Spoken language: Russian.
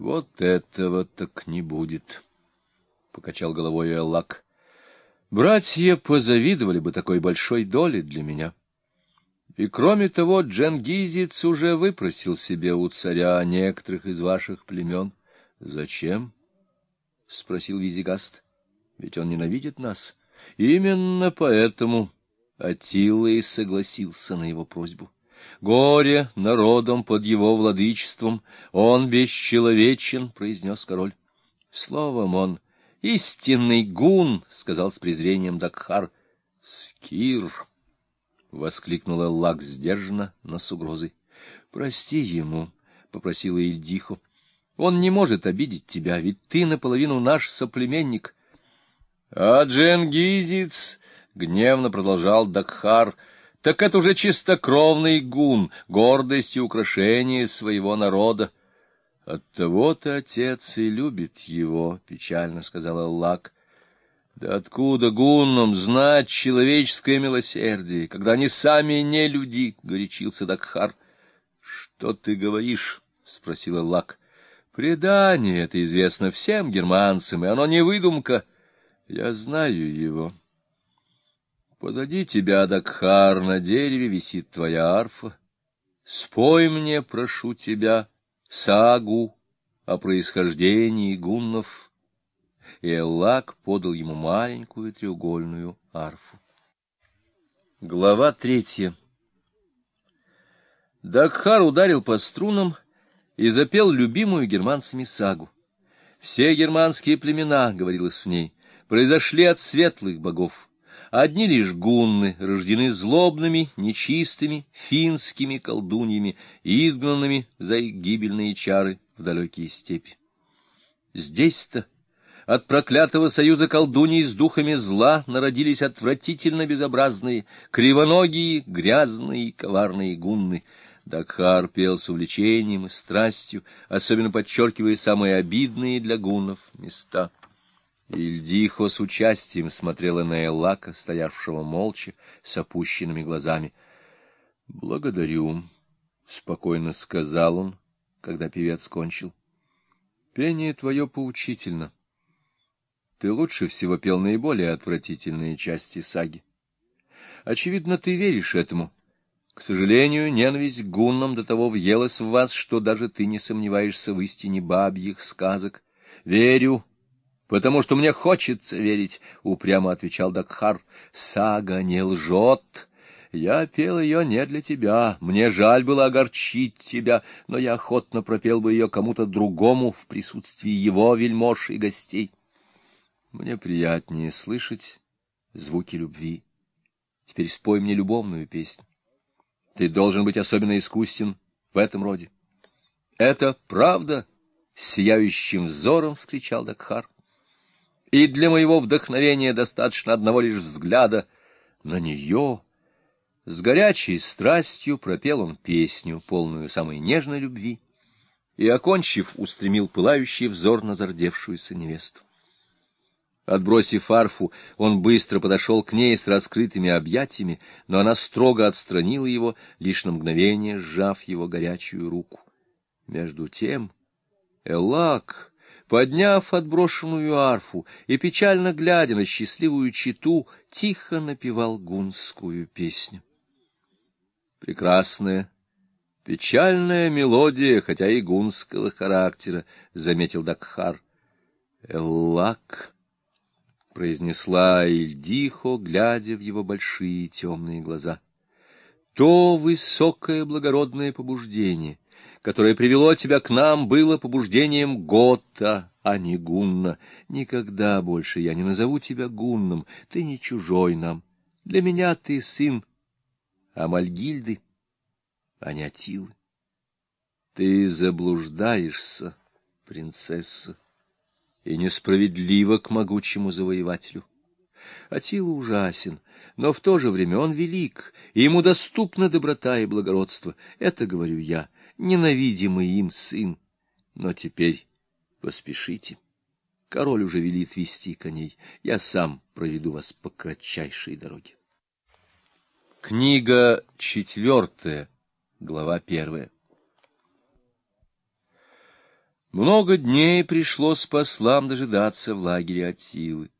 Вот этого так не будет, — покачал головой Эллак. Братья позавидовали бы такой большой доли для меня. И кроме того, Джангизец уже выпросил себе у царя некоторых из ваших племен. — Зачем? — спросил Визигаст. — Ведь он ненавидит нас. Именно поэтому Атилла и согласился на его просьбу. Горе народом под его владычеством, он бесчеловечен, — произнес король. Словом, он истинный гун, — сказал с презрением Дакхар. — Скир! — воскликнула Лак сдержанно, но с угрозой. — Прости ему, — попросила Ильдиху. — Он не может обидеть тебя, ведь ты наполовину наш соплеменник. — А Дженгизиц, — гневно продолжал Дакхар, — так это уже чистокровный гун, гордость и украшение своего народа. — Оттого-то отец и любит его, — печально сказала Лак. — Да откуда гуннам знать человеческое милосердие, когда они сами не люди, — горячился Дакхар. — Что ты говоришь? — спросила Лак. — Предание это известно всем германцам, и оно не выдумка. Я знаю его. — Позади тебя, Дакхар, на дереве висит твоя арфа. Спой мне, прошу тебя, сагу о происхождении гуннов. И Эллак подал ему маленькую треугольную арфу. Глава третья Дакхар ударил по струнам и запел любимую германцами сагу. Все германские племена, говорилось в ней, произошли от светлых богов. Одни лишь гунны рождены злобными, нечистыми, финскими колдуньями, изгнанными за гибельные чары в далекие степи. Здесь-то от проклятого союза колдуней с духами зла народились отвратительно безобразные, кривоногие, грязные коварные гунны. Дакхар пел с увлечением и страстью, особенно подчеркивая самые обидные для гуннов места. Ильдихо с участием смотрела на Эллака, стоявшего молча, с опущенными глазами. — Благодарю, — спокойно сказал он, когда певец кончил. — Пение твое поучительно. Ты лучше всего пел наиболее отвратительные части саги. Очевидно, ты веришь этому. К сожалению, ненависть к гуннам до того въелась в вас, что даже ты не сомневаешься в истине бабьих сказок. Верю, потому что мне хочется верить, — упрямо отвечал Дакхар. — Сага не лжет. Я пел ее не для тебя, мне жаль было огорчить тебя, но я охотно пропел бы ее кому-то другому в присутствии его вельмож и гостей. Мне приятнее слышать звуки любви. Теперь спой мне любовную песню. Ты должен быть особенно искусен в этом роде. — Это правда! — сияющим взором вскричал Дакхар и для моего вдохновения достаточно одного лишь взгляда на нее. С горячей страстью пропел он песню, полную самой нежной любви, и, окончив, устремил пылающий взор на зардевшуюся невесту. Отбросив арфу, он быстро подошел к ней с раскрытыми объятиями, но она строго отстранила его, лишь на мгновение сжав его горячую руку. Между тем Элак подняв отброшенную арфу и печально глядя на счастливую читу, тихо напевал гунскую песню. Прекрасная, печальная мелодия, хотя и гунского характера, — заметил Дакхар. «Эллак», — произнесла Ильдихо, глядя в его большие темные глаза, — «то высокое благородное побуждение, которое привело тебя к нам, было побуждением Гота, а не Гунна. Никогда больше я не назову тебя Гунном, ты не чужой нам. Для меня ты сын Амальгильды, а не Атилы. Ты заблуждаешься, принцесса, и несправедливо к могучему завоевателю. Атила ужасен, но в то же время он велик, и ему доступна доброта и благородство. Это говорю я — ненавидимый им сын. Но теперь поспешите. Король уже велит вести коней. Я сам проведу вас по кратчайшей дороге. Книга четвертая, глава первая. Много дней пришлось послам дожидаться в лагере Аттилы.